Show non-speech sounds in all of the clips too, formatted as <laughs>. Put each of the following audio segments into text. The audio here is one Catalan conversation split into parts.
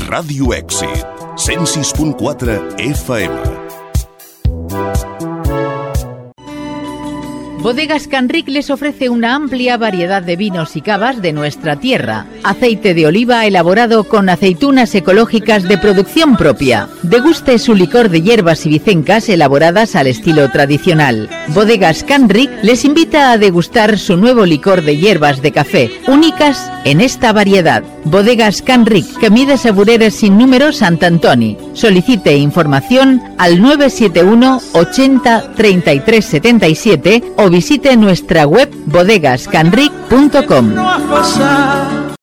Radio Èxit, 106.4 FM. Bodegas Canric les ofrece una amplia variedad de vinos y cavas de nuestra tierra. Aceite de oliva elaborado con aceitunas ecológicas de producción propia. Deguste su licor de hierbas y bicencas elaboradas al estilo tradicional. Bodegas Canric les invita a degustar su nuevo licor de hierbas de café, únicas en esta variedad. Bodegas Canric, Camí de Sabureres sin número Sant Antoni. Solicite información al 971 80 33 77 o visite nuestra web bodegascanric.com.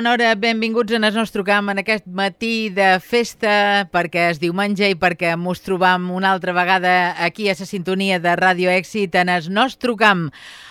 bona hora, benvinguts en el nostre camp en aquest matí de festa perquè és diumenge i perquè mos trobam una altra vegada aquí a la sintonia de Ràdio Èxit en el nostre camp.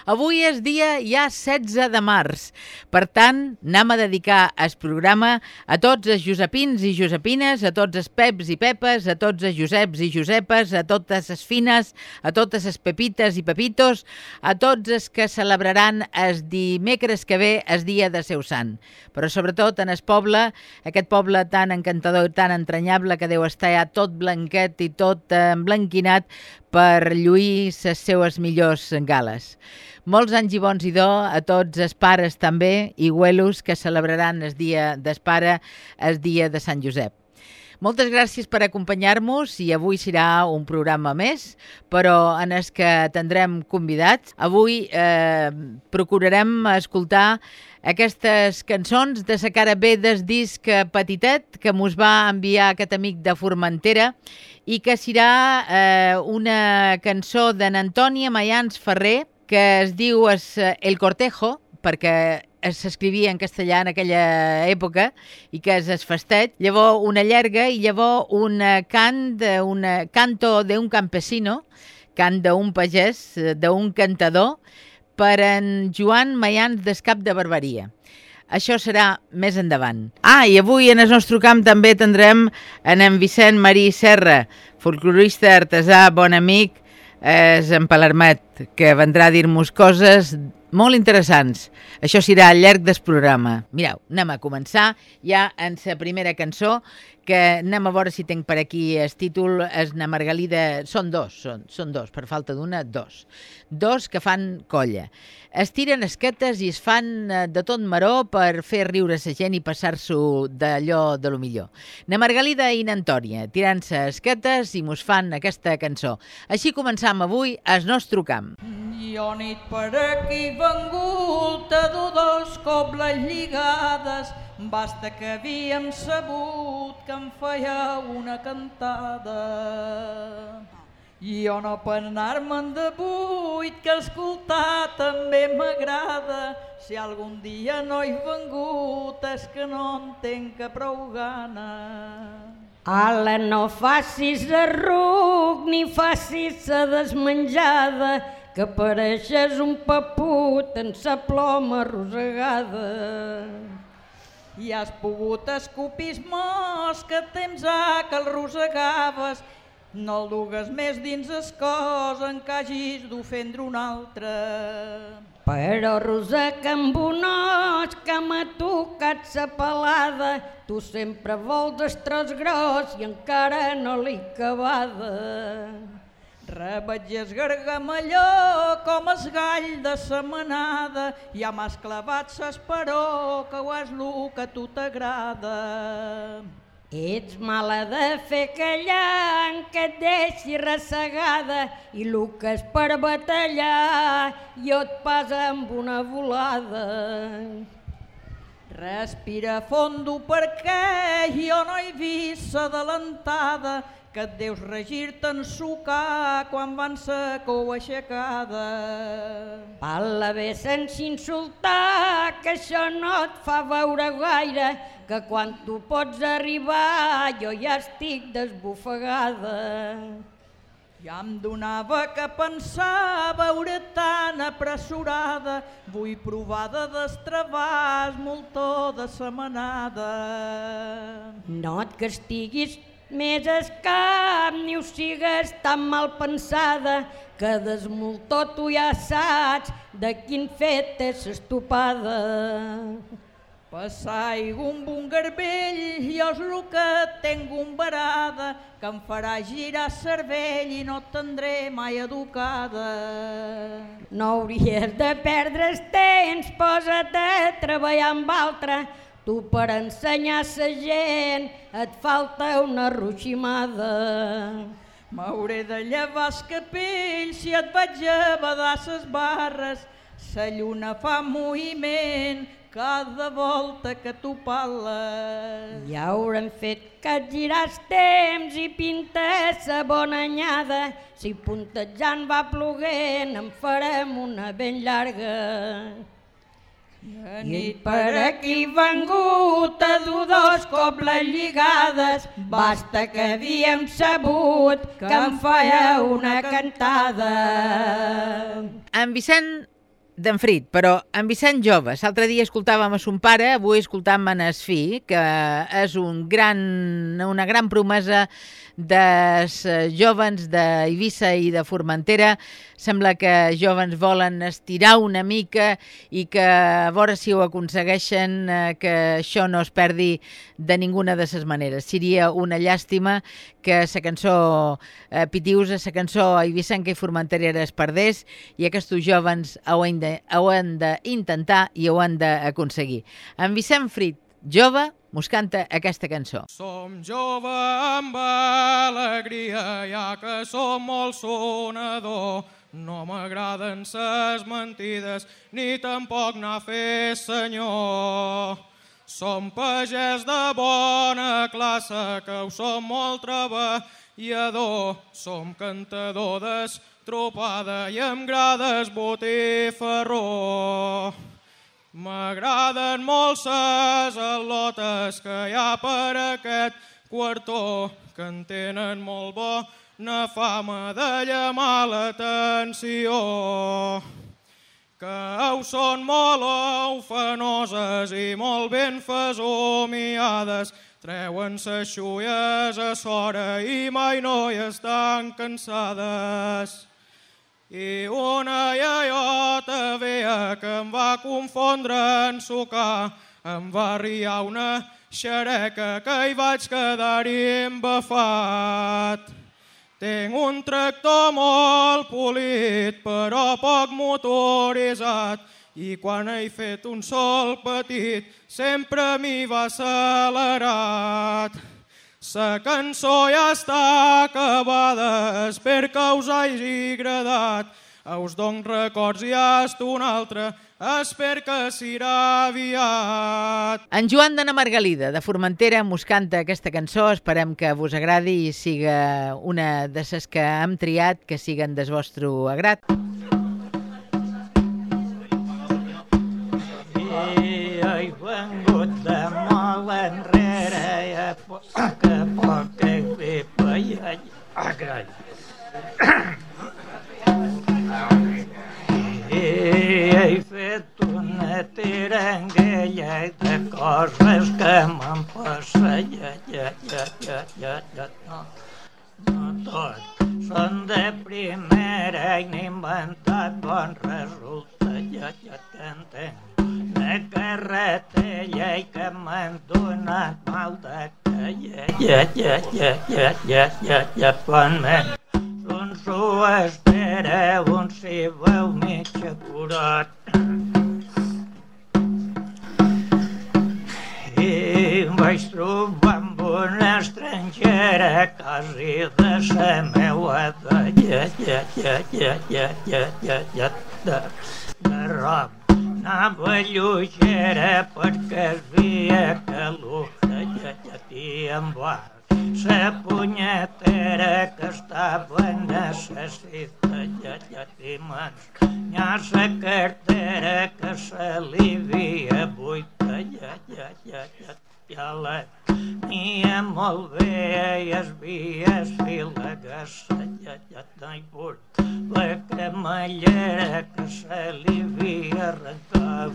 Avui és dia ja 16 de març, per tant, anem a dedicar el programa a tots els Josepins i Josepines, a tots els Peps i Pepes, a tots els Joseps i Josepes, a totes les Fines, a totes les Pepites i Pepitos, a tots els que celebraran el dimecres que ve, el dia de seu sant. Però sobretot en el poble, aquest poble tan encantador i tan entranyable que deu estar ja tot blanquet i tot emblanquinat per lluir les seues millors gales. Molts anys i bons i do a tots els pares també i güelos que celebraran el dia del pare, el dia de Sant Josep. Moltes gràcies per acompanyar-nos i avui serà un programa més, però en el que tindrem convidats. Avui eh, procurarem escoltar aquestes cançons de sa cara B del disc Petitet que mos va enviar aquest amic de Formentera i que serà eh, una cançó d'en Antònia Mayans Ferrer que es diu es, El Cortejo, perquè s'escrivia en castellà en aquella època i que és el festet, llavors una llarga i llavors un cant, un canto d'un campesino, cant d'un pagès, d'un cantador, per en Joan Mayans d'Escap de Barberia. Això serà més endavant. Ah, i avui en el nostre camp també tindrem en en Vicent Marí Serra, folclorista artesà, bon amic, és en Palermet, que vendrà a dir-nos coses molt interessants. Això serà al llarg del programa. Mireu, anem a començar ja en la primera cançó, que anem a veure si tenc per aquí el títol, és na Margalida... Són dos, són, són dos, per falta d'una, dos. Dos que fan colla. Es tiren esquetes i es fan de tot maró per fer riure la gent i passar-s'ho d'allò de lo millor. Na Margalida i na Antònia, tirant-se esquetes i mos fan aquesta cançó. Així començam avui el nostre camp. Jo nit per aquí vengut a dos cobles lligades basta que havíem sabut que em feia una cantada. Jo no per anar-me'n de buit, que escoltar també m'agrada. Si algun dia no he vengut és que no en tenc que prou gana. Ala, no facis arruc ni facis a desmenjada, que pareixes un paput en sa ploma rosegada. I has pogut escopir mos que temps ha que el rosegaves, no el dugues més dins es cos en que hagis d'ofendre un altre. Però un os que m'ha tocat sa pelada, tu sempre vols estros gros i encara no l'he acabada. Rebatges gargamelló com es gall de semanada, ja m'has clavat s'esperó que ho és lo que a tu t'agrada. Ets mala de fer callar que et deixi ressegada i el que és per batallar jo et passa amb una volada. Respira fondo perquè jo no he vist adelantada que et deus regir-te en sucar quan van ser cou aixecada. Parla bé sense insultar, que això no et fa veure gaire, que quan tu pots arribar jo ja estic desbufegada. Ja em donava que pensar veure tan apressurada, vull provar de destravar moltó de setmanada. No et castiguis més es cap ni ho sigues tan mal pensada que desmoltó tu ja saps de quin fet és estopada. Passar un bon garbell, jo és el que un varada, que em farà girar cervell i no tindré mai educada. No hauries de perdre's temps, posa't a treballar amb altre, Tu per ensenyar sa gent et falta una ruiximada. M'hauré de llevar el capell si et vaig a badar ses barres. Sa lluna fa moviment cada volta que tu parles. Ja haurem fet que et giràs temps i pintes sa bona anyada. Si puntejant va ploguent en farem una ben llarga. Nit per aquí vengut a dur dos cobles lligades, basta que havíem sabut que em feia una cantada. En Vicent d'Enfrit, però en Vicent jove. L'altre dia escoltàvem a son pare, avui escoltàvem en Esfi, que és un gran, una gran promesa dels jovens d'Eivissa i de Formentera. Sembla que jovens volen estirar una mica i que a veure si ho aconsegueixen eh, que això no es perdi de ninguna de les maneres. Seria una llàstima que la cançó eh, Pitius, la cançó Eivissenca i Formentera es perdés i aquests jovens ho han d'intentar i ho han d'aconseguir. En Vicent Frit, jove, mos canta aquesta cançó. Som jove amb alegria, ja que som molt sonador. No m'agraden ses mentides, ni tampoc anar a fer senyor. Som pagès de bona classe, que ho som molt treballador. Som cantador d'estropada i amb grades botifarró. M'agraden molt ses al·lotes que hi ha per aquest quartó, que en tenen molt bona fama de llamar l'atenció. Que ho són molt ofenoses i molt ben fesomiades, treuen ses xulles a sora i mai no hi estan cansades. I una iaiota veia que em va confondre en sucar, em va riar una xereca que hi vaig quedar-hi embafat. Tinc un tractor molt polit, però poc motoritzat, i quan he fet un sol petit, sempre m'hi va accelerat. Sa cançó ja està acabada, espero que us hagi agradat. Us dono records i hasta un altre, espero que serà aviat. En Joan de Margalida, de Formentera, mos canta aquesta cançó. Esperem que vos agradi i siga una de ses que hem triat, que siguen des vostre agrat. I he vengut de molt enrere primera inimbantable resulta ja, ja, ja, ja, ja. Ja, de. Ja, ja. De carretella i que m'han donat mal de calle. Ja, ja, ja, ja, ja, ja, ja, ponment. Doncs ho espereu, un si veu mig acurat. I vaig trobar amb una estrangera quasi de sa meua dolla, ja, ja, ja, ja, ja, ja, ja, de, de rob на валючера подкажи калуха дядя пиамба. Шепунетера каштабана шашиста дядя тиман. Няша картера кашаливия буйта дядя дядя пяла. Ние молвея язбия шила гаша дядя найбурт. Лека малека шалівія ракав.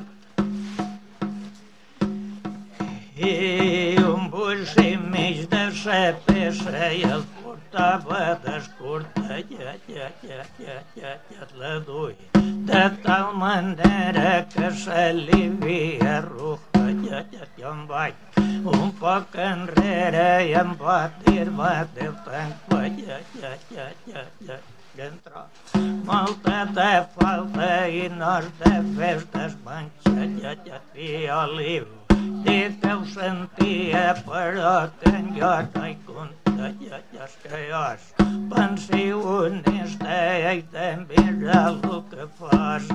И он больше меч даже пеше, я спорта бадаш курта, я я я я я я ладой. Да там мандера кашали виеруха, я я ямбай. Un poc enrere i em va dir-me, Déu, tant, ja, ja, ja, ja, ja, ja entra. Molta te falta i no has de fes desmanxella llatí oliu. te ho sentia, però tenc jo no hi compta llalles que jos. Pensiu honesta i de mira el que fas.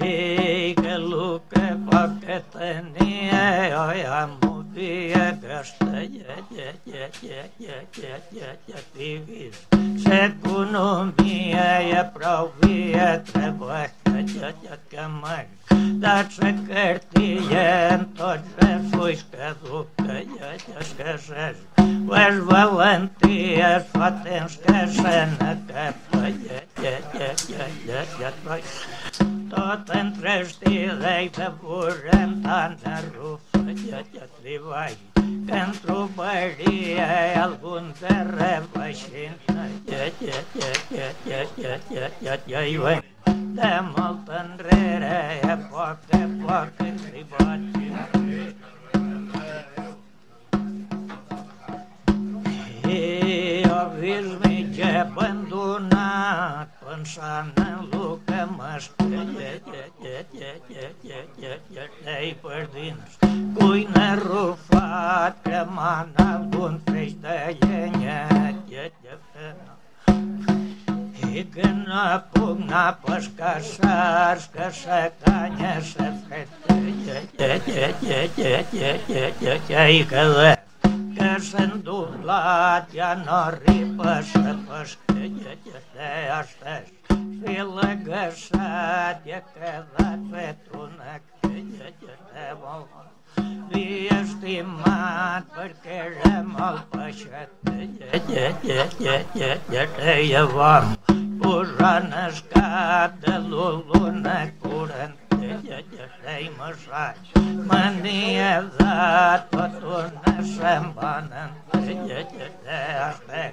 I que el que fa que tenia, jo ja m'ho fie fivis. S'economia i a prou via treballa que mai de la cartilla amb tots els ulls caduca i elles cases. Les valenties fa temps que se n'acapa tot entrestida i de borrem tant a rufa ja ja Тятятли вай, pentru bărie albun de rebaixin ja ja ja ja ja ja ja ja răbășin. Ivan, de mult în rere, poate, poate, îi bacin. O vilmice bândunat, pânșană rămas Ei părdinș Cui ne rufat Clemana bun fești de ene Игна пугна пашка шашка шаканя шефе Кашен дублат я нори паша пашка я я я я прилагашат, якала петрунак, чедяне волон. Виеш ти мат, паркере мал пашат, чедяне вам. Пужанашка, да лулунак, курант. Ei, mossons, mania de tot una setmana enrere,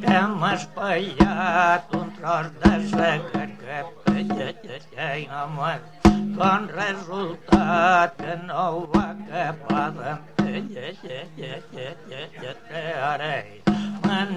que hem espaiat un tros de secret que ei, home, con resultat que no ho va capar d'entendre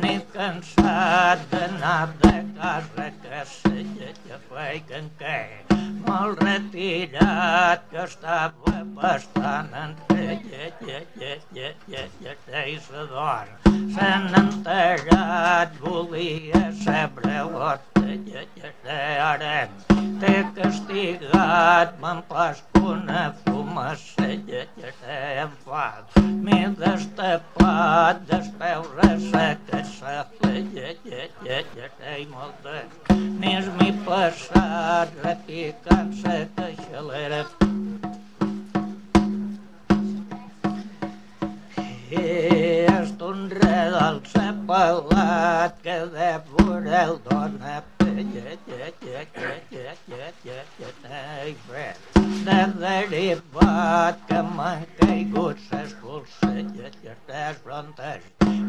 m'he cansat d'anar de casa que sé que feien que molt retirat que estava bastant entre llet, llet, llet, llet, llet, i sa dona. Se n'entegat, volia ser brelot, llet, llet, T'he castigat, me'n pas una flor ja, ja, ja, em fa. M'he destapat, despeure seca, safla, ja, ja, ja, ja, ja, i molta. Més m'he passat repicant-se que xalera. I estonreda el sepalat que de veure el dona ja, ja, ja, ja, ja, ja, ja, ja, ai, fred. De derribat que m'han caigut ses polselles i les frontes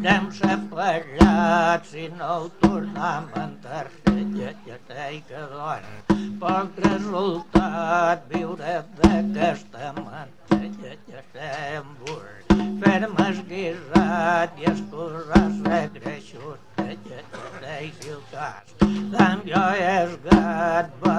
n'hem separat si no el tornam a enterrar i aquell que dona poc resultat viure d'aquesta mantella i estem burts fer-me esguirrat i escurrar la greixut i aquell ciutat d'en jo és gat, va,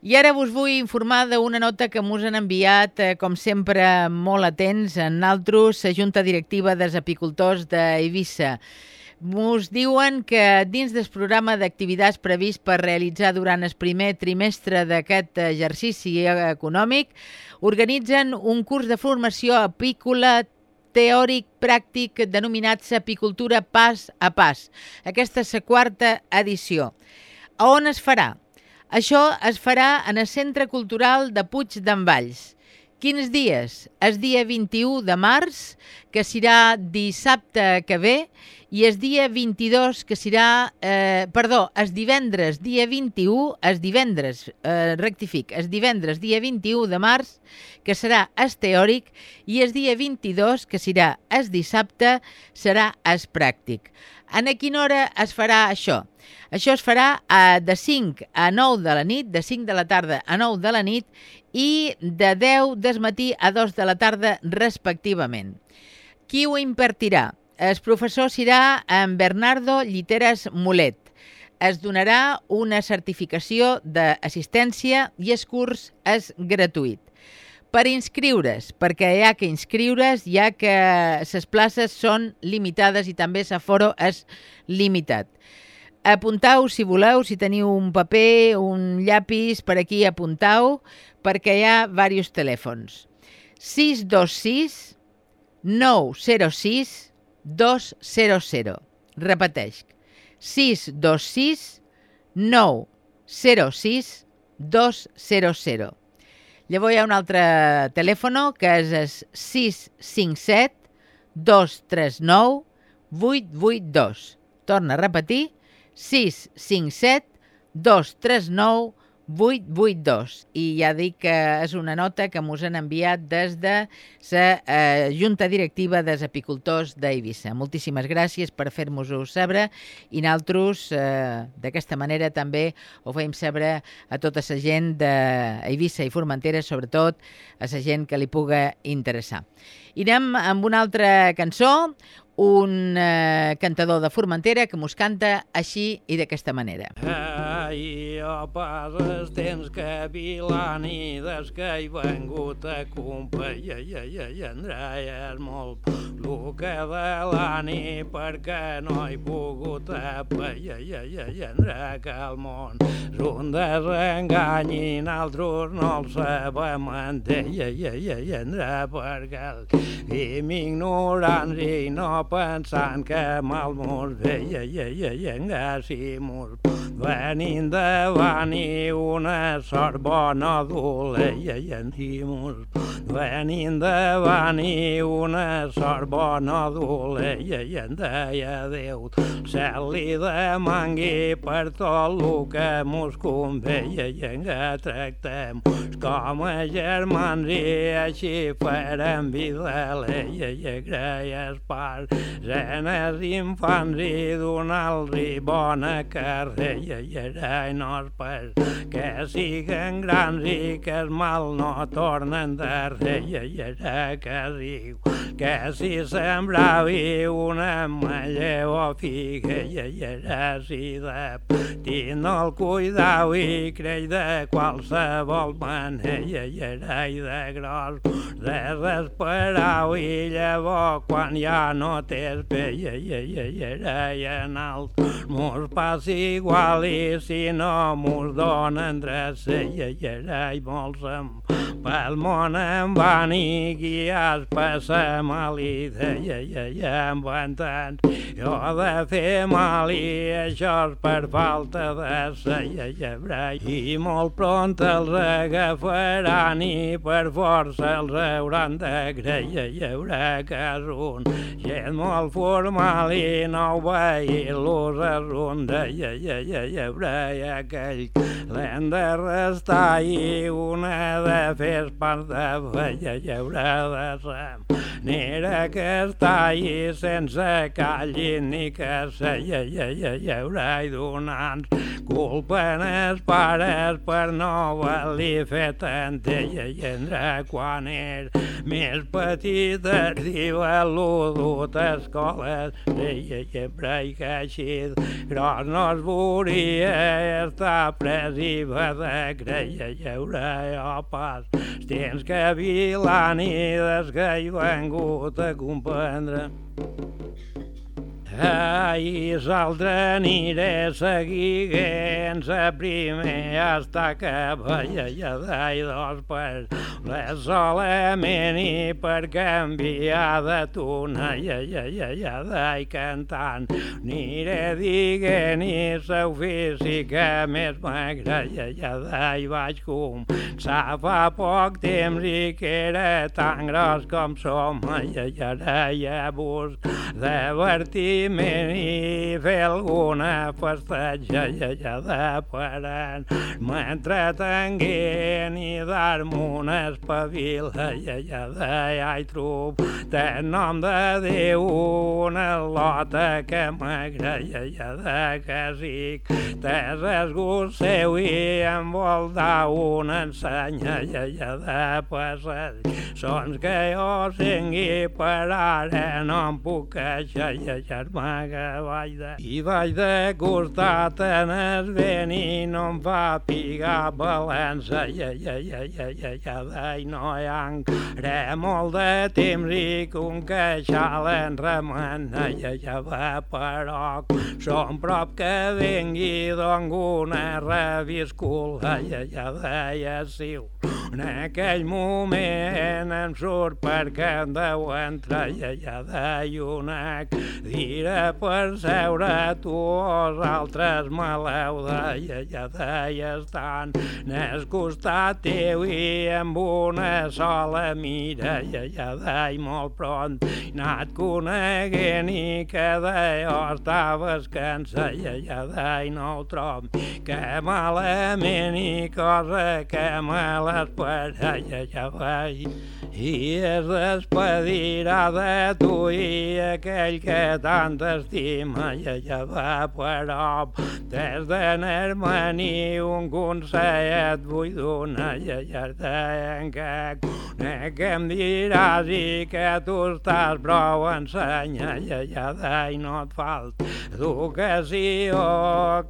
I ara vos vull informar d'una nota que mos han enviat, eh, com sempre, molt atents, en altres, la Junta Directiva dels Apicultors d'Eivissa. Mos diuen que dins del programa d'activitats previst per realitzar durant el primer trimestre d'aquest exercici econòmic, organitzen un curs de formació apícola teòric pràctic denominat Apicultura Pas a Pas. Aquesta és la quarta edició. A on es farà? Això es farà en el Centre Cultural de Puig d'en Valls. Quins dies? El dia 21 de març, que serà dissabte que ve, i el dia 22, que serà... Eh, perdó, el divendres, dia 21, el divendres, eh, rectific, el divendres, dia 21 de març, que serà el teòric, i el dia 22, que serà el dissabte, serà el pràctic. En a quina hora es farà això? Això es farà eh, de 5 a 9 de la nit, de 5 de la tarda a 9 de la nit i de 10 del matí a 2 de la tarda respectivament. Qui ho impartirà? El professor serà en Bernardo Lliteres Mulet. Es donarà una certificació d'assistència i el curs és gratuït. Per inscriure's, perquè hi ha que inscriure's, ja que les places són limitades i també l'aforo és limitat. Apuntau, si voleu, si teniu un paper, un llapis, per aquí apuntau, perquè hi ha diversos telèfons. 626 906 200. Repeteix. 626 906 200. Llavors hi ha un altre telèfon que és el 657 239 882. Torna a repetir. 657 239 882 i ja dic que és una nota que mos han enviat des de la eh, Junta Directiva dels Apicultors d'Eivissa. Moltíssimes gràcies per fer-nos-ho saber i nosaltres eh, d'aquesta manera també ho feim saber a tota la gent d'Eivissa i Formentera, sobretot a la gent que li puga interessar. I anem amb una altra cançó, un eh, cantador de Formentera que mos canta així i d'aquesta manera. Ai, jo pas el temps que vilan i des que he vengut a companyia i, i, i Andrei és molt que de l'ani perquè no he pogut apa i, i, i, Andrei que el món és un desengany i nosaltres no el sabem entendre i, i, i, Andrei perquè el vivim ignorants i no pensant que mal mos veia i, i, i, i, si mos venint i una sort bona doleia i ens venint davant i una sort bona doleia i en deia Déu. Cel li demangui per tot el que mos conveia i en que tractem. Com a germans i així farem vida leia i agraïes per genes infants i donar-los bona carrera i ara i pas que siguen grans i que el mal no tornen darrere i ara que diu que si sembravi una ametlla o figa i ara si de petit no el cuidau i creix de qualsevol manera i ara i de gros de desesperau i llavors quan ja no tens veia i ara i en alt mos passa igual i si no mos donen dreça i ara i em pel món em van i guiats passa mal i deia i allà em van tant jo de fer mal i això és per falta de seia i arbre i molt pront els agafaran i per força els hauran de i haurà que és un gent molt formal i no veir-los és un i allà hi haurà aquell l'hem de restar i una de fer fes part de veia llaurada sem. Nera que està allí sense callin ni que se llaura i donant culpen els pares per no valer fet ella i endrà quan és més petit arriba l'udut a escoles deia sempre i així gros no es veuria estar pres i va de creia llaura o pas tens que vilar ni des que hi vengut a comprendre Ai, l'altre aniré seguint la primer hasta que ja i dos per les solament i per canviar de tona ja, ja, ja, ja, i cantant. Aniré dient i l'ofici que més ja, i vaig començar fa poc temps i que era tan gros com som. Ja, ja, ja, busc divertir divertiment i fer alguna festatge de parant. M'entretenguent i dar-me una espavila de ja hi trob de nom de Déu una lota que m'agrada que el gust seu i em vol dar una ensenya de passar sons que jo sengui per ara no em puc queixar que vaig de... I vaig de costat en el vent i no em fa pigar balança. Ja, ja, ja, ja, ja, ja, i no hi ha encara molt de temps i un queixal en remena. Ja, ja, va, però som prop que vengui d'alguna reviscula. Ja, ja, deia, siu. En aquell moment em surt perquè em deu entrar ja, ja, de una Dira per seure tu els altres maleu deia, ja deia estan n'és costat teu i amb una sola mira ja deia molt pront. Anat coneguent i que deia estaves cansa ja deia no ho trob que malament i cosa que me l'espera deia i es despedirà de tu i aquell que tant estima i ja va però des d'anar-me ni un consell et vull donar i ja en que conec que em diràs i que tu estàs prou ensenya i ja i no et falta educació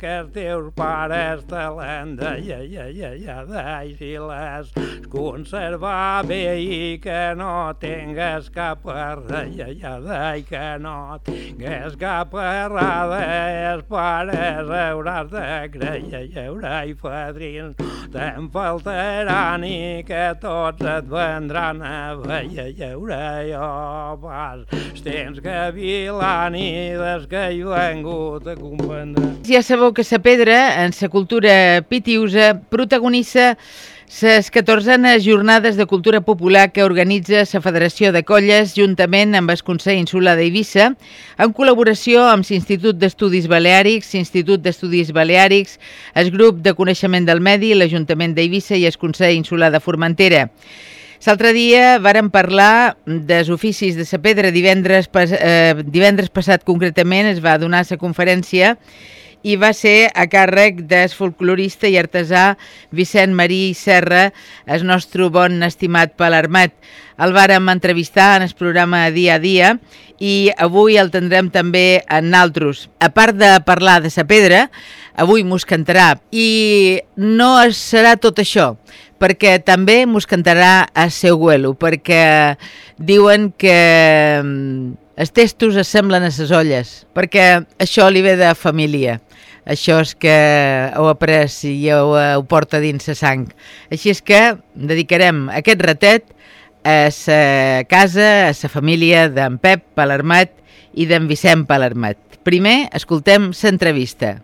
que els teus pares te l'han de ja, ja, ja, ja, i si les conservar bé i que no tingues cap ja, i que no tingués cap errada, els pares hauràs de creia i haurà i fadrins te'n faltarà ni que tots et vendran a veia i haurà jo pas tens que vilar ni des que he vengut a comprendre. Ja sabeu que sa pedra, en sa cultura pitiusa, protagonitza les 14 jornades de cultura popular que organitza la Federació de Colles juntament amb el Consell Insular d'Eivissa en col·laboració amb l'Institut d'Estudis Baleàrics, l'Institut d'Estudis Baleàrics, el Grup de Coneixement del Medi, l'Ajuntament d'Eivissa i el Consell Insular de Formentera. L'altre dia vàrem parlar dels oficis de la pedra divendres, eh, divendres passat concretament es va donar la conferència i va ser a càrrec del folclorista i artesà Vicent Marí Serra, el nostre bon estimat palarmat. El vàrem entrevistar en el programa Dia a Dia i avui el tindrem també en naltros. A part de parlar de sa pedra, avui mos cantarà i no serà tot això, perquè també mos cantarà a seu guelo, perquè diuen que mm, els testos semblen a ses olles, perquè això li ve de família això és que heu après i ho, ho porta dins la sang. Així és que dedicarem aquest ratet a sa casa, a sa família d'en Pep Palermat i d'en Vicent Palermat. Primer, escoltem l'entrevista.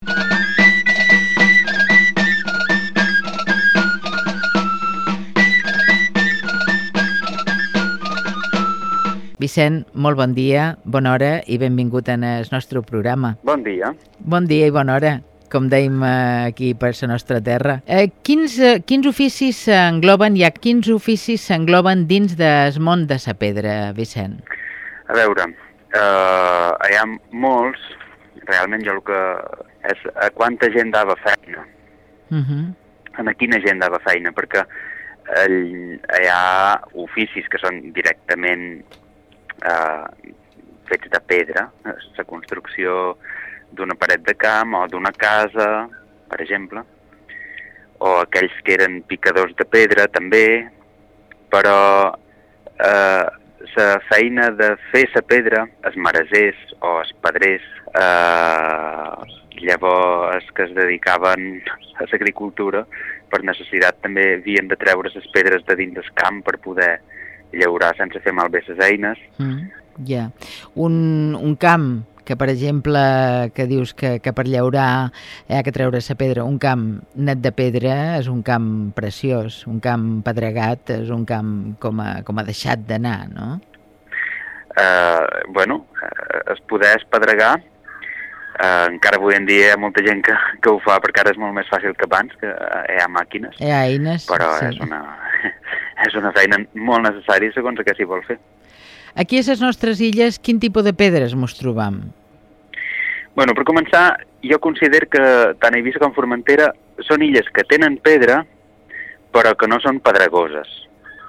Vicent, molt bon dia, bona hora i benvingut en el nostre programa. Bon dia. Bon dia i bona hora. com dèiem eh, aquí per la nostra terra. Eh, quins, eh, quins oficis s'engloben i a quins oficis s'engloben dins del món de la pedra, Vicent? A veure, eh, hi ha molts, realment jo el que és a quanta gent dava feina, Uh -huh. en a quina gent dava feina, perquè el, hi ha oficis que són directament eh, fets de pedra, la construcció d'una paret de camp o d'una casa, per exemple, o aquells que eren picadors de pedra també, però eh, la feina de fer la pedra, els maresers o els pedrers, eh, llavors que es dedicaven a l'agricultura, per necessitat també havien de treure les pedres de dins del camp per poder llaurar sense fer malbé les eines. Mm, ja. Un, un camp que, per exemple, que dius que, que per llaurar hi ha que treure la pedra, un camp net de pedra és un camp preciós, un camp pedregat és un camp com a, com a deixat d'anar, no? Eh, bueno, eh, es poder espedregar, eh, encara avui en dia hi ha molta gent que, que ho fa perquè ara és molt més fàcil que abans, que eh, hi ha màquines, Hi ha eines. però sí. és, una, és una feina molt necessària segons que s'hi vol fer. Aquí a les nostres illes, quin tipus de pedres mos trobam? Bueno, per començar, jo considero que tant Eivissa com Formentera són illes que tenen pedra, però que no són pedregoses.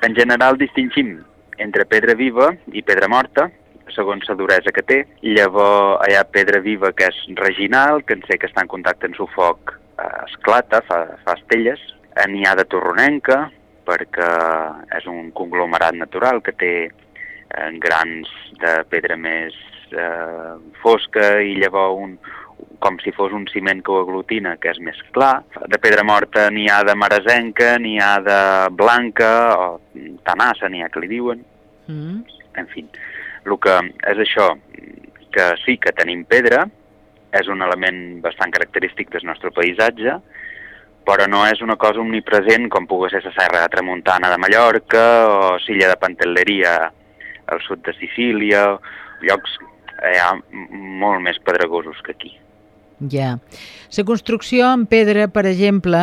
En general distingim entre pedra viva i pedra morta, segons la duresa que té. Llavors hi ha pedra viva que és reginal, que en sé que està en contacte amb el foc eh, esclata, fa, fa estelles. N'hi ha de torronenca, perquè és un conglomerat natural que té eh, grans de pedra més eh, fosca i llavors un, com si fos un ciment que ho aglutina, que és més clar. De pedra morta n'hi ha de maresenca, n'hi ha de blanca, o tanassa n'hi ha que li diuen. Mm? En fi, el que és això, que sí que tenim pedra, és un element bastant característic del nostre paisatge, però no és una cosa omnipresent com pugui ser la serra de Tramuntana de Mallorca o Silla de Pantelleria al sud de Sicília, llocs ha molt més pedregosos que aquí. Ja. La construcció en pedra, per exemple,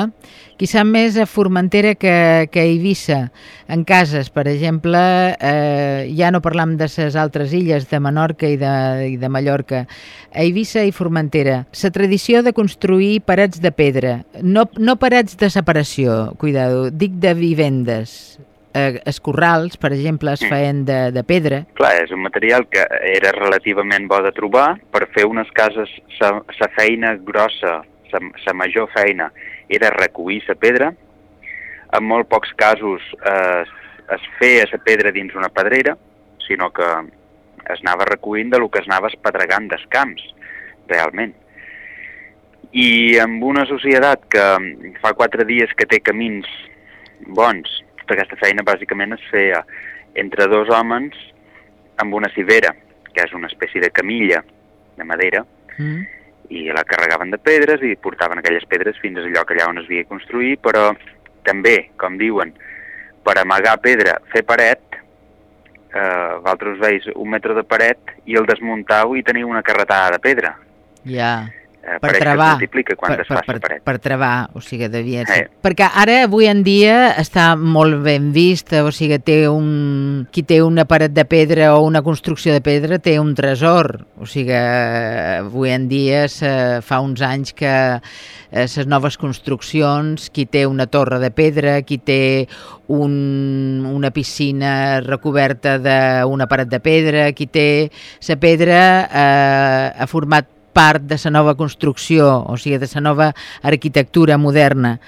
qui sap més a Formentera que, que a Eivissa. En cases, per exemple, eh, ja no parlam de les altres illes, de Menorca i de, i de Mallorca. A Eivissa i Formentera, la tradició de construir parets de pedra, no, no parets de separació, cuidado, dic de vivendes. Eh, els corrals, per exemple, es feien de, de pedra. Clar, és un material que era relativament bo de trobar. Per fer unes cases, la feina grossa, la major feina, era recollir la pedra. En molt pocs casos eh, es feia la pedra dins una pedrera, sinó que es anava recollint de lo que es anava espedregant dels camps, realment. I amb una societat que fa quatre dies que té camins bons, tota aquesta feina bàsicament es feia entre dos homes amb una civera, que és una espècie de camilla de madera, Mm. i la carregaven de pedres i portaven aquelles pedres fins al lloc allà on es havia construir, però també, com diuen, per amagar pedra, fer paret, eh, vosaltres veus un metre de paret i el desmuntau i teniu una carretada de pedra. Ja. Eh, per pareix que es travar, multiplica quan per, per, per, per travar, o sigui, devia ser. Eh. Perquè ara, avui en dia, està molt ben vist, o sigui, té un... qui té una paret de pedra o una construcció de pedra té un tresor, o sigui, avui en dia, se, fa uns anys que les noves construccions, qui té una torre de pedra, qui té un, una piscina recoberta d'una paret de pedra, qui té la pedra eh, ha format part de la nova construcció, o sigui, de la nova arquitectura moderna.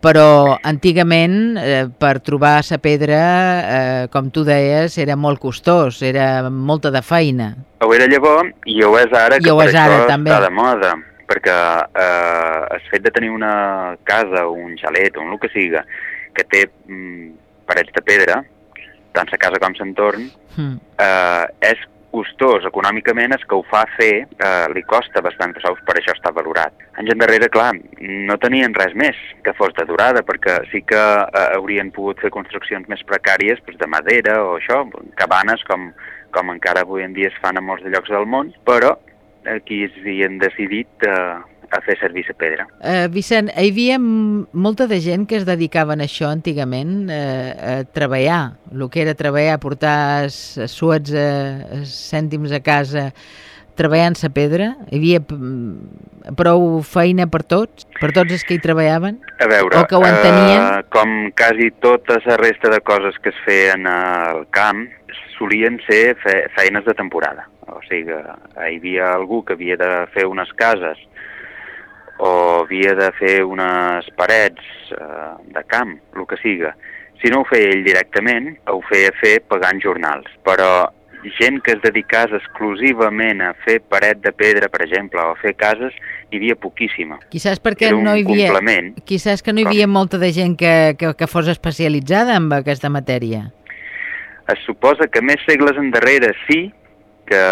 Però antigament, eh, per trobar la pedra, eh, com tu deies, era molt costós, era molta de feina. Ho era llavors i ho és ara, que ho per és això ara, també. està de moda, perquè eh, el fet de tenir una casa, un xalet, o un el que siga, que té mm, parets de pedra, tant la casa com l'entorn, Mm. eh, és costós econòmicament, és que ho fa fer, eh, li costa bastant de sous, per això està valorat. Anys endarrere, clar, no tenien res més que fos de durada, perquè sí que eh, haurien pogut fer construccions més precàries, doncs de madera o això, cabanes, com, com encara avui en dia es fan a molts de llocs del mon, però aquí es havien decidit eh, a fer servir la pedra. Uh, Vicent, hi havia molta de gent que es dedicaven a això antigament, uh, a treballar, el que era treballar, portar s- suets, uh, cèntims a casa, treballant la pedra? Hi havia mm, prou feina per tots? Per tots els que hi treballaven? A veure, O que ho entenien? eh, com quasi tota la resta de coses que es feien al camp, solien ser fe feines de temporada. O sigui, hi havia algú que havia de fer unes cases o havia de fer unes parets eh, de camp, el que siga. Si no ho feia ell directament, ho feia fer pagant jornals. Però gent que es dedicés exclusivament a fer paret de pedra, per exemple, o a fer cases, hi havia poquíssima. Quizás perquè no hi havia... complement. Quizás que no hi Com? havia molta de gent que, que, que fos especialitzada en aquesta matèria. Es suposa que més segles endarrere sí que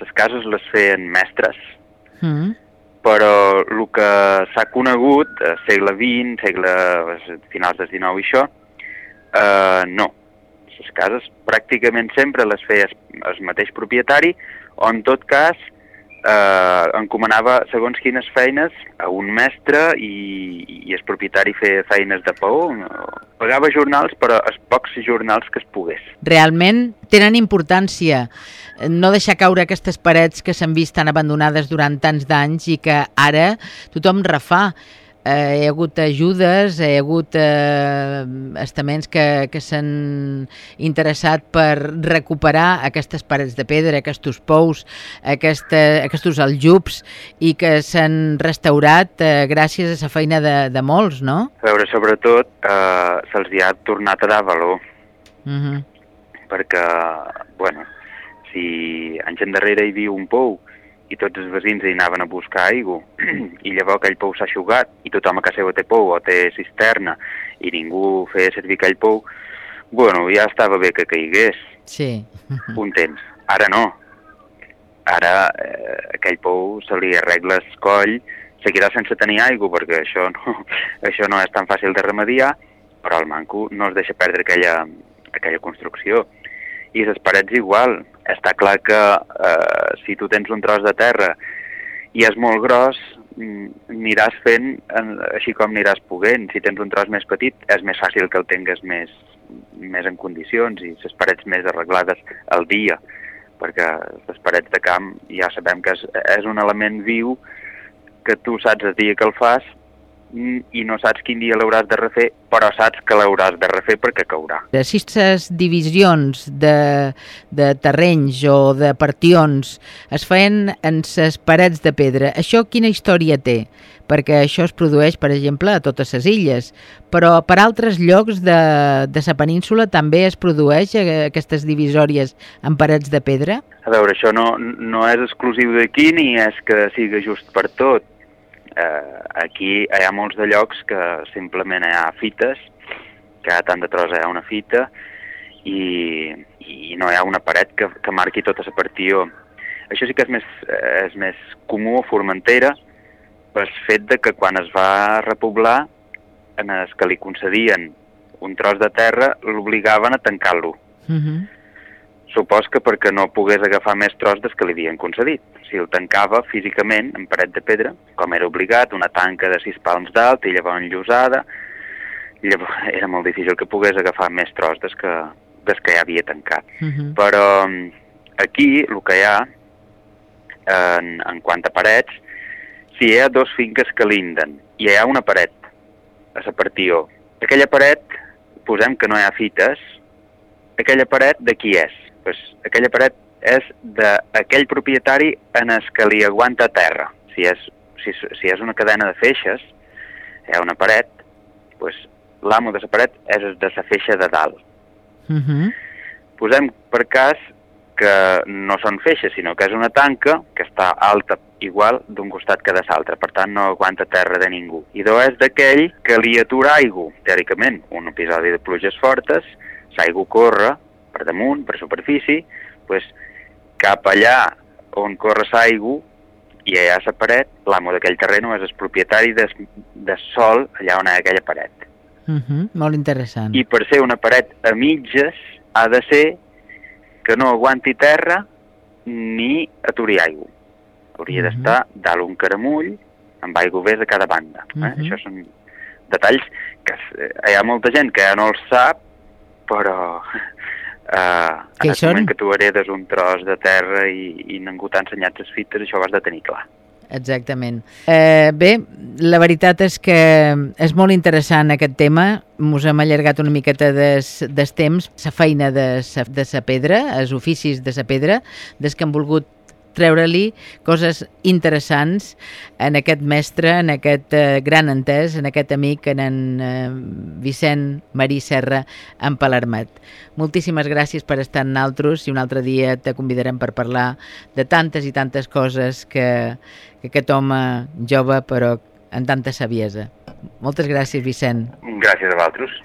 les cases les feien mestres, Mm. Però el que s'ha conegut, eh, segle XX, segle finals del XIX i això, eh, no. Les cases pràcticament sempre les feia el mateix propietari, o en tot cas eh, encomanava segons quines feines a un mestre i, i el propietari feia feines de paó. Pagava jornals, però els pocs jornals que es pogués. realment tenen importància no deixar caure aquestes parets que s'han vist tan abandonades durant tants d'anys i que ara tothom refà. Eh, hi ha hagut ajudes, hi ha hagut eh, estaments que, que s'han interessat per recuperar aquestes parets de pedra, aquests pous, aquesta, aquests aljubs i que s'han restaurat eh, gràcies a la feina de, de molts, no? A veure, sobretot, eh, se'ls ha tornat a dar valor, Uh -huh. perquè, bueno, si anys endarrere hi havia un pou i tots els veïns hi anaven a buscar aigua <clears throat> i llavors aquell pou s'ha aixugat i tothom a casa seva té pou o té cisterna i ningú feia servir aquell pou, bueno, ja estava bé que caigués Sí. <laughs> un temps. Ara no. Ara eh, aquell pou se li arregla el coll, seguirà sense tenir aigua perquè això no, <laughs> això no és tan fàcil de remediar, però el manco no es deixa perdre aquella, aquella construcció. I les parets igual. Està clar que eh, si tu tens un tros de terra i és molt gros, mm, aniràs fent en, així com aniràs poguent. Si tens un tros més petit, és més fàcil que el tingues més, més en condicions i les parets més arreglades al dia, perquè les parets de camp ja sabem que és, és un element viu que tu saps el dia que el fas i no saps quin dia l'hauràs de refer, però saps que l'hauràs de refer perquè caurà. Aquestes divisions de, de terrenys o de partions es feien en ses parets de pedra. Això quina història té? Perquè això es produeix, per exemple, a totes les illes, però per altres llocs de, de la península també es produeix eh, aquestes divisòries en parets de pedra? A veure, això no, no és exclusiu d'aquí ni és que sigui just per tot. Eh, aquí hi ha molts de llocs que simplement hi ha fites, que a tant de tros hi ha una fita i, i no hi ha una paret que, que marqui tota la partió. Això sí que és més, eh, és més comú a Formentera pel fet de que quan es va repoblar, en els que li concedien un tros de terra, l'obligaven a tancar-lo. Uh -huh. Supos que perquè no pogués agafar més tros des que li havien concedit. Si el tancava físicament en paret de pedra, com era obligat, una tanca de sis palms d'alt i llavors enllosada, llavors <laughs> era molt difícil que pogués agafar més tros des que, des que ja havia tancat. Uh -huh. Però mm, aquí el que hi ha, en, en quant a parets, si hi ha dos finques que linden i hi ha una paret a la partió, aquella paret, posem que no hi ha fites, aquella paret de qui és? Pues aquella paret és d'aquell propietari en el que li aguanta terra. Si és, si, si és una cadena de feixes, hi ha una paret, pues, l'amo de la paret és el de la feixa de dalt. Uh -huh. Posem per cas que no són feixes, sinó que és una tanca que està alta igual d'un costat que de l'altre, per tant no aguanta terra de ningú. I do és d'aquell que li atura aigua, teòricament, un episodi de pluges fortes, l'aigua corre per damunt, per superfície, pues, cap allà on corre l'aigua i allà la paret, l'amo d'aquell terreno és el propietari de, de sol allà on hi ha aquella paret. Uh -huh. Molt interessant. I per ser una paret a mitges ha de ser que no aguanti terra ni aturi aigua. Hauria Mhm. d'estar dalt un caramull amb aigua bes a cada banda. Eh? Uh Mhm. -huh. Això són detalls que s- hi ha molta gent que no els sap, però eh, Què en el són? moment que tu heredes un tros de terra i, i ningú t'ha ensenyat les fites, això ho has de tenir clar. Exactament. Eh, bé, la veritat és que és molt interessant aquest tema. Mos hem allargat una miqueta des, des temps. La feina de sa, de sa pedra, els oficis de sa pedra, des que han volgut treure-li coses interessants en aquest mestre, en aquest eh, gran entès, en aquest amic, en en eh, Vicent Marí Serra, en Palermet. Moltíssimes gràcies per estar amb naltros i un altre dia te convidarem per parlar de tantes i tantes coses que, que aquest home jove però amb tanta saviesa. Moltes gràcies, Vicent. Gràcies a vosaltres.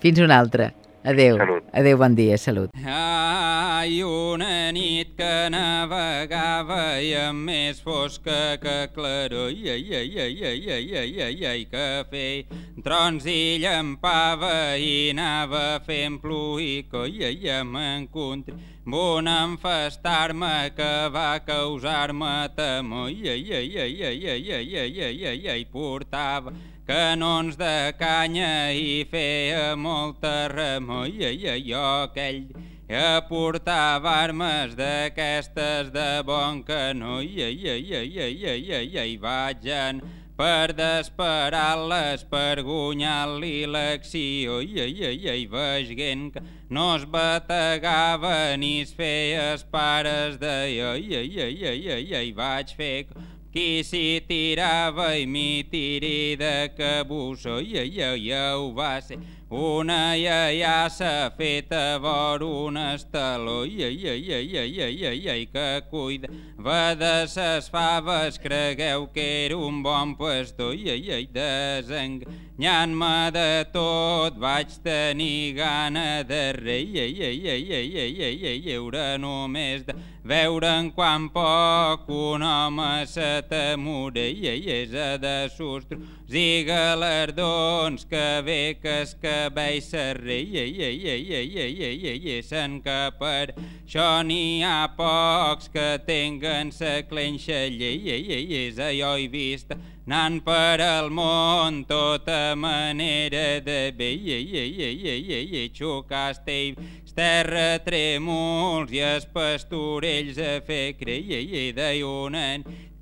Fins una altra. Adeu. Salut. Adeu, bon dia. Salut. Ai, una nit que navegava i amb més fosca que claror, i ai, ai, ai, ai, ai, ai, ai, ai, que feia trons i llampava i anava fent pluïco, i ai, ai, m'encontré amb un enfestar-me que va causar-me temor, i ai, ai, ai, ai, ai, ai, ai, ai, ai, ai, portava canons de canya i feia molta remor, i jo aquell que portava armes d'aquestes de bon canó, i ai, ai, ai, ai, ai, ai, ai, vaig en per desparar-les, per guanyar-li l'acció, i ai, ai, ai, veient que no es bategava ni es feia els pares de jo, i ai, ai, ai, ai, ai, vaig fer qui s'hi tirava i m'hi tiri de cabusso, i ai, ai, ai, ho va ser una iaiassa feta vora un estaló, i ai, ai, ai, ai, ai, ai, ai, que cuida va de ses faves, cregueu que era un bon pastor, i ai, ai, desenganyant-me de tot, vaig tenir gana de rei, i ai, ai, ai, ai, ai, ai, ai, haurà només de Veure'n quan poc un home se t'amorellesa de sostre. i l'ardons que ve que es cabell s'encapareixen que per això n'hi ha pocs que tenguen sa clenxa es ay oi vista anant per al món tota manera de bé xocar-te i terra trèmols i els pastorells a fer creia, i deia una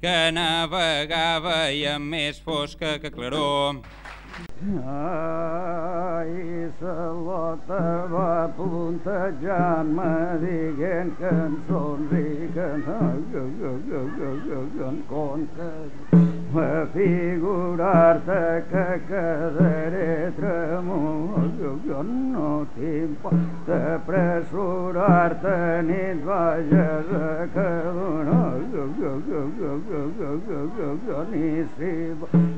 que navegava i amb més fosca que claror. Ai, Salota va puntejant-me dient cançons i cançons contes. A figurar-te que quedaré tremol, no t'importa apressurar-te ni et vages a cadonar, ni si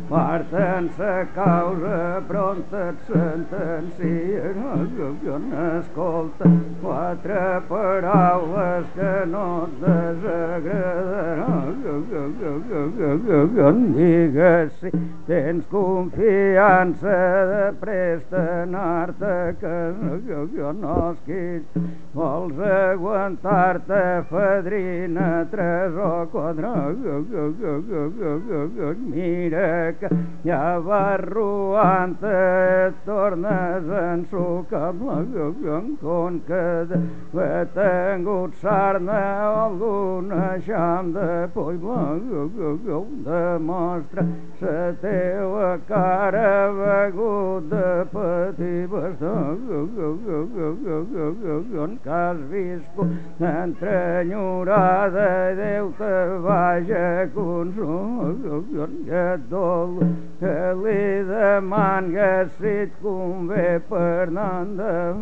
parten sa causa pronta et sentencien, escolta quatre paraules que no et desagradaran, digues si tens confiança de presta anar-te que no esquit vols aguantar-te fadrina tres o quatre? Mira que ja va ruant-te tornes en su cap con que ha tingut sarna algun eixam de poll. Blanc demostra la teua cara begut de patir bastant que has viscut entrenyurada i Déu te vaja consum que dol que li deman que si et convé per anar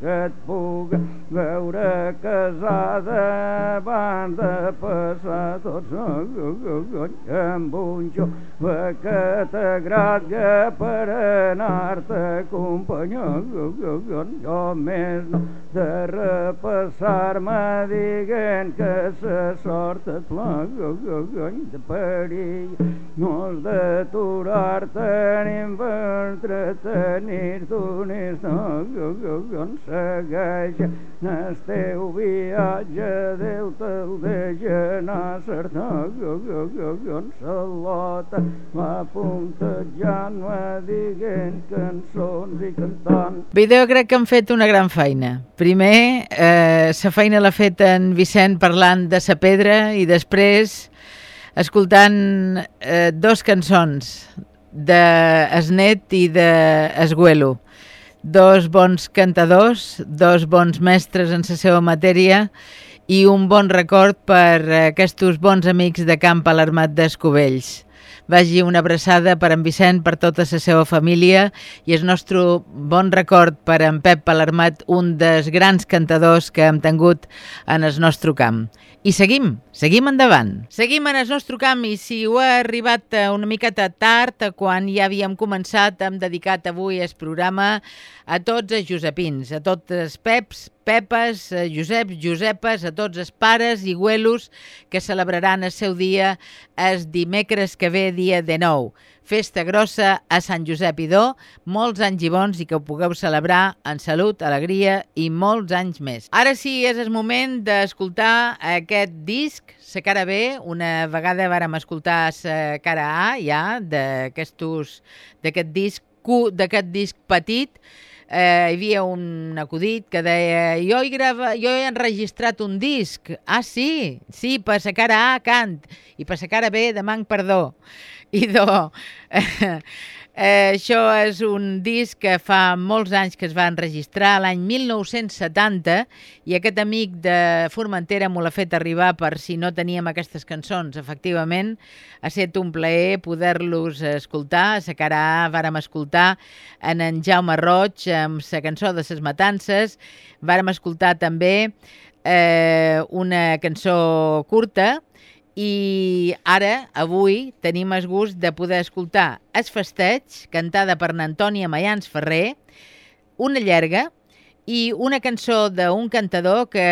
que et puga veure casada abans de passar tots amb un jove que t'agrada per anar-te acompanyant jo més no de repassar-me dient que sa sort et plaga de perill no has d'aturar-te ni per entretenir-t'ho ni segueix el teu viatge Déu te'l deixa anar cercant salota va puntejant, va dient cançons i cantant. Vídeo crec que han fet una gran feina. Primer, eh, sa feina l'ha fet en Vicent parlant de sa pedra i després escoltant eh, dos cançons de Esnet i de Esguelo dos bons cantadors, dos bons mestres en la seva matèria i un bon record per aquests bons amics de camp a l'Armat d'Escovells. Vagi una abraçada per en Vicent, per tota la seva família i el nostre bon record per en Pep Palermat, un dels grans cantadors que hem tingut en el nostre camp. I seguim, seguim endavant. Seguim en el nostre camp i si ha arribat una miqueta tard, quan ja havíem començat, hem dedicat avui el programa a tots els Josepins, a tots els Peps, Pepes, Joseps, Josepes, a tots els pares i güelos que celebraran el seu dia el dimecres que ve, dia de nou. Festa grossa a Sant Josep i Do, molts anys i bons i que ho pugueu celebrar en salut, alegria i molts anys més. Ara sí, és el moment d'escoltar aquest disc, la cara B, una vegada vàrem escoltar la cara A, ja, d'aquest disc d'aquest disc petit, eh, hi havia un acudit que deia jo he, grava, jo he enregistrat un disc. Ah, sí? Sí, per sa cara A cant i per sa cara B demanc perdó. I do... Eh, Eh, això és un disc que fa molts anys que es va enregistrar, l'any 1970, i aquest amic de Formentera m'ho l'ha fet arribar per si no teníem aquestes cançons. Efectivament, ha estat un plaer poder-los escoltar. A A vàrem escoltar en en Jaume Roig amb la cançó de ses matances. Vàrem escoltar també eh, una cançó curta, i ara, avui, tenim el gust de poder escoltar Es festeig, cantada per n'Antònia Mayans Ferrer, una llarga i una cançó d'un cantador que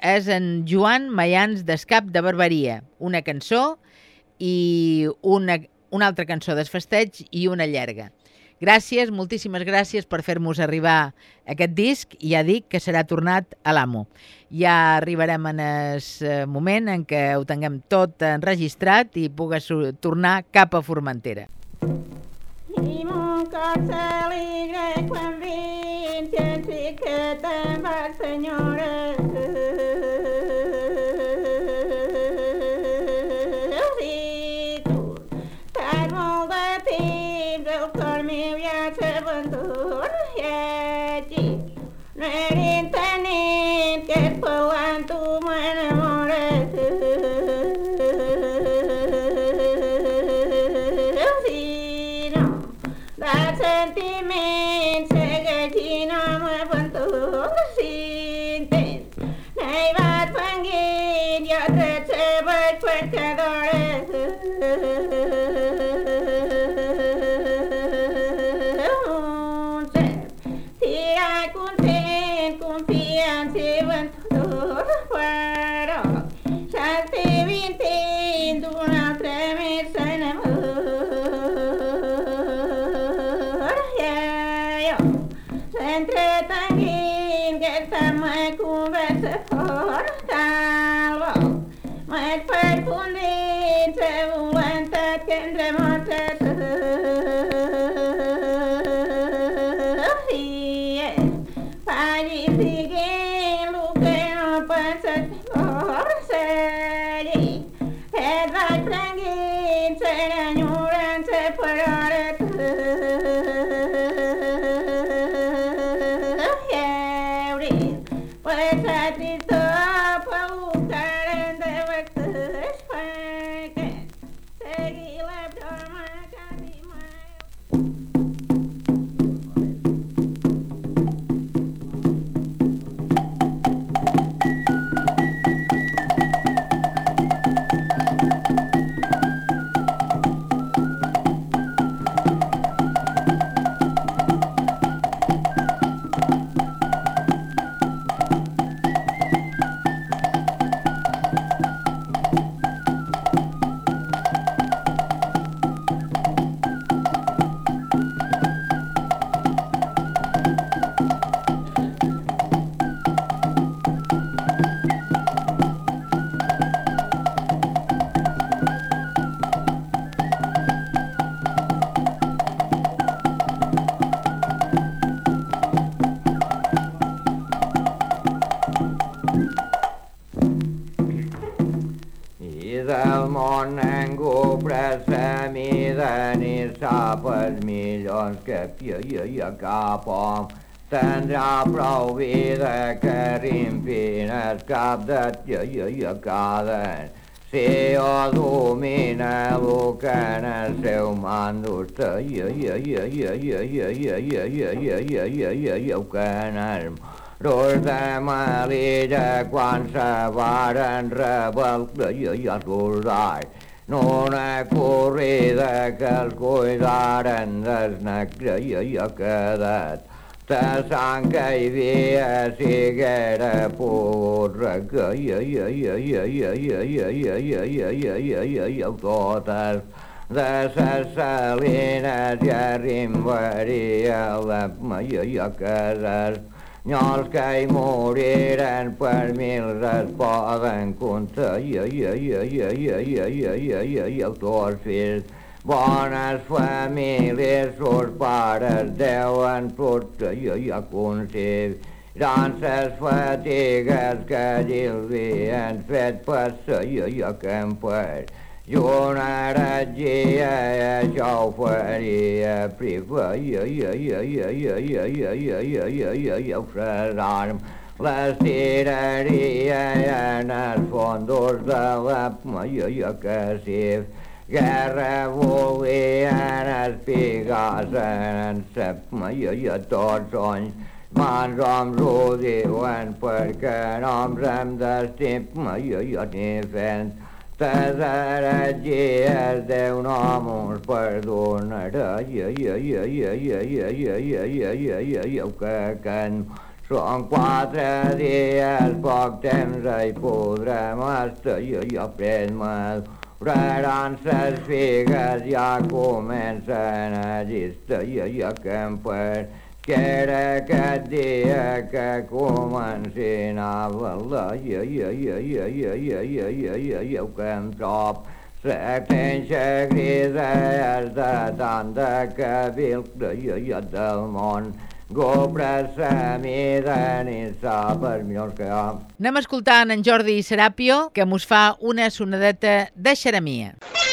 és en Joan Mayans d'Escap de Barberia. Una cançó i una, una altra cançó d'Esfesteig i una llarga. Gràcies, moltíssimes gràcies per fer-nos arribar aquest disc i ja dic que serà tornat a l'amo. Ja arribarem en el eh, moment en què ho tinguem tot enregistrat i pugues tornar cap a Formentera. I mon cor s'alegre quan vinc que te'n vas, senyora. Merintanen terpelantuman moresu. entre tanguin, que el tamaco va a doncs que pia i cap hom tindrà prou vida que rimpin el cap de tia i a cada si ho domina el que en el seu i i i i i i i i i i i i i i i que en el Ros de Melilla quan se varen rebel·lar i i els soldats una corrida que els cuidaren des negre i i ha quedat de sang que hi havia s'haguera pogut recollir i, i, i, i, i, i, i, i, i, i, i, i, i, i, totes de ses salines i arribaria la maia cases nyols que hi moriren per mils es poden comptar i, i, i, i, i, i, i, i, i, i, i, i, tots fills Bones famílies, sus pares deuen protegir i aconseguiran ses fatigues que els havien fet passar i. I i i Yo narajea chau fori priwa ia ia ia ia ia ia les tiraria en els fondos de la maia que si guerra volien espigars en la maia tots anys mans oms ho diuen perquè no ens hem d'estimar i jo ni fent les heretgies d'un home us perdonaré. I, i, i, i, i, i, i, i, i, i, i, i, i, că când Són quatre dies poc temps i podrem estar Jo, jo pren-me. Rebran ses figues ja comencen a llista Jo, jo que em perd que era aquest dia que comencin a i i i i i i i i i i i que em trob la penxa grisa és de tant de cabil i del món Gobrassa mida ni saber millor que ha. Anem escoltant en Jordi Serapio, que mos fa una sonadeta de xeremia. eh,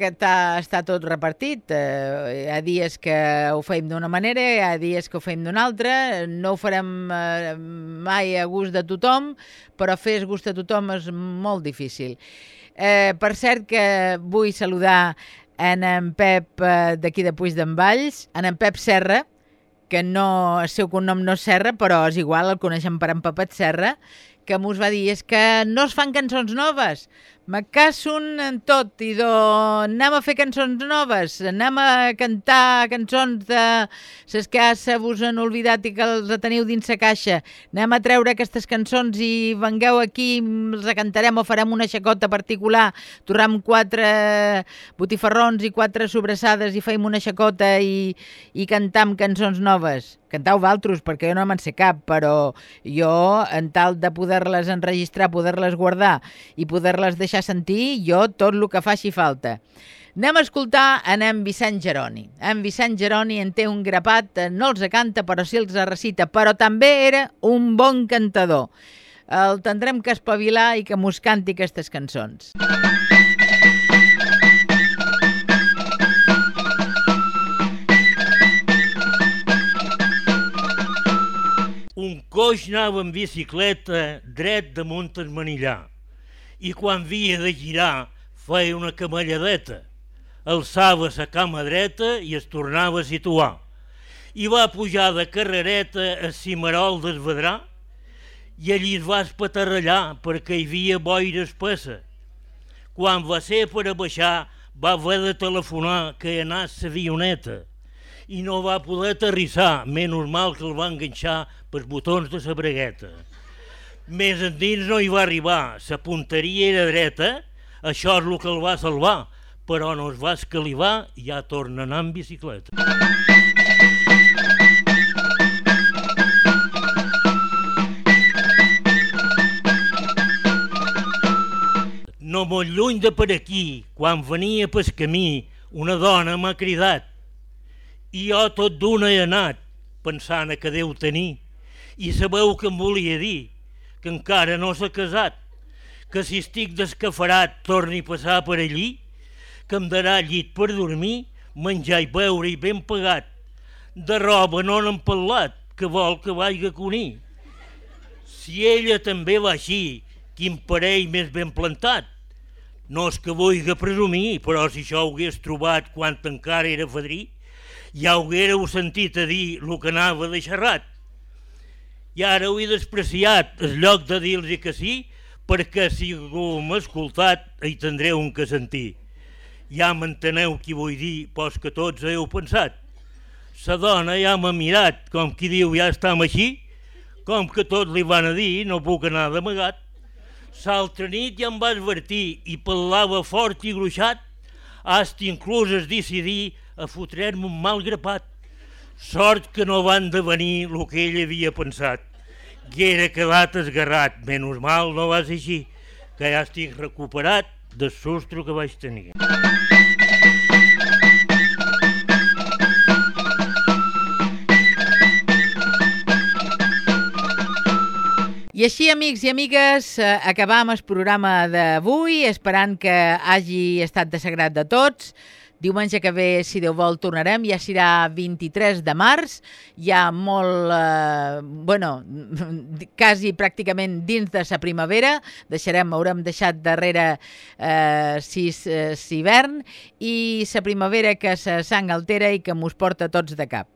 que està, està tot repartit. Eh, hi ha dies que ho feim d'una manera, hi ha dies que ho feim d'una altra. No ho farem eh, mai a gust de tothom, però fer es gust de tothom és molt difícil. Eh, per cert que vull saludar en en Pep eh, d'aquí de Puig d'en Valls, en en Pep Serra, que no, el seu cognom no és Serra, però és igual, el coneixem per en Pepet Serra, que mos va dir és que no es fan cançons noves, me caso en tot i do anem a fer cançons noves, anem a cantar cançons de ses que se vos han oblidat i que els teniu dins la caixa. Anem a treure aquestes cançons i vengueu aquí, els cantarem o farem una xacota particular, tornem quatre botifarrons i quatre sobrassades i feim una xacota i, i cantam cançons noves. Cantau valtros, perquè jo no me'n sé cap, però jo, en tal de poder-les enregistrar, poder-les guardar i poder-les deixar sentir, jo tot el que faci falta. Anem a escoltar en en Vicent Geroni. En Vicent Geroni en té un grapat, no els canta, però sí els recita, però també era un bon cantador. El tindrem que espavilar i que mos canti aquestes cançons. Un coix anava en bicicleta dret damunt el manillar i quan havia de girar feia una camalladeta. Alçava la cama dreta i es tornava a situar. I va pujar de carrereta a Cimarol d'Esvedrà i allí es va espaterrallar perquè hi havia boira espessa. Quan va ser per a baixar va haver de telefonar que anés l'avioneta i no va poder aterrissar, menys mal que el va enganxar pels botons de la bregueta. Més endins no hi va arribar, la punteria era dreta, això és el que el va salvar, però no es va escalivar i ja torna a anar en bicicleta. No molt lluny de per aquí, quan venia pel camí, una dona m'ha cridat. I jo tot d'una he anat, pensant que deu tenir. I sabeu que em volia dir que encara no s'ha casat, que si estic descafarat torni a passar per allí, que em darà llit per dormir, menjar i beure i ben pagat. De roba no n'han parlat, que vol que vaiga a conir. Si ella també va així, quin parell més ben plantat. No és que vulgui presumir, però si això ho hagués trobat quan encara era fadrí, ja ho haguéreu sentit a dir el que anava de xerrat. I ara ho he despreciat, el lloc de dir-los que sí, perquè si algú m'ha escoltat hi tindreu un que sentir. Ja m'enteneu qui vull dir, pos que tots heu pensat. Sa dona ja m'ha mirat, com qui diu ja estam així, com que tot li van a dir, no puc anar d'amagat. L'altra nit ja em va advertir i parlava fort i gruixat, hasta inclús es decidir a fotrer-me un mal grapat. Sort que no van devenir el que ell havia pensat. I era quedat esgarrat, menys mal no va ser així, que ja estic recuperat del sostre que vaig tenir. I així, amics i amigues, eh, acabam el programa d'avui, esperant que hagi estat de sagrat de tots. Diumenge que ve, si Déu vol, tornarem. Ja serà 23 de març, ja molt, eh, bueno, <laughs> quasi pràcticament dins de la primavera. Deixarem, haurem deixat darrere eh, sis, eh, hivern i la primavera que se sang altera i que mos porta tots de cap.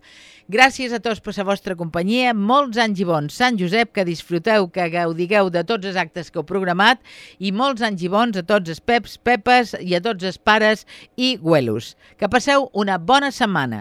Gràcies a tots per la vostra companyia, molts anys i bons Sant Josep, que disfruteu, que gaudigueu de tots els actes que heu programat i molts anys i bons a tots els peps, pepes i a tots els pares i güelos. Que passeu una bona setmana.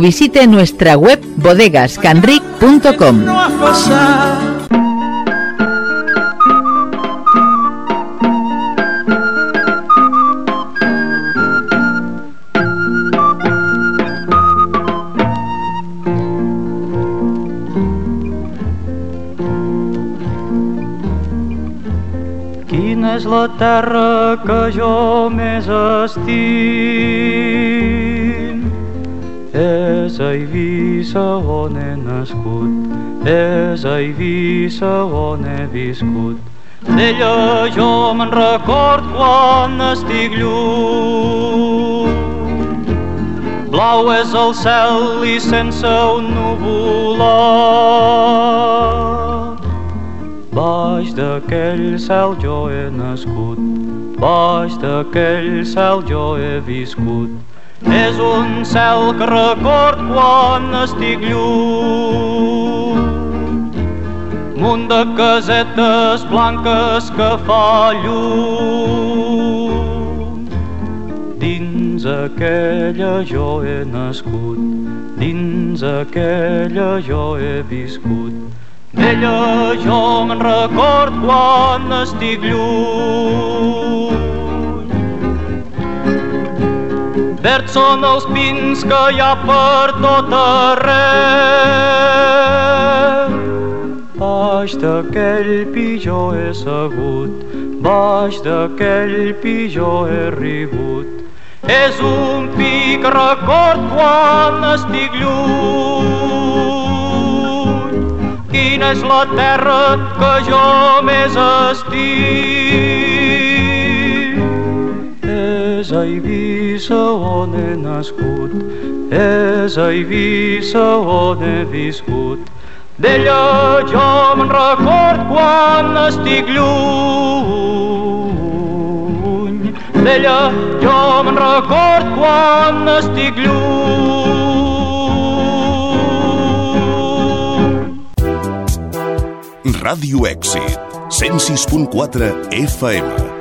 visite nuestra web bodegascanric.com. Quina és la terra que jo més estim? És a Eivissa on he nascut, és a Eivissa on he viscut. D'ella jo me'n record quan estic lluny. Blau és el cel i sense un nuvolat. Baix d'aquell cel jo he nascut, baix d'aquell cel jo he viscut. És un cel que record quan estic lluny. Munt de casetes blanques que fa llum. Dins aquella jo he nascut, dins aquella jo he viscut. D'ella jo me'n record quan estic lluny. Verds són els pins que hi ha per tot arreu. Baix d'aquell pitjó he segut, baix d'aquell pitjó he rigut. És un pi que record quan estic lluny. Quina és la terra que jo més estic? És a Eivissa on he nascut, és a Eivissa on he viscut. D'ella jo me'n record quan estic lluny. D'ella jo me'n record quan estic lluny. Ràdio Èxit, 106.4 FM.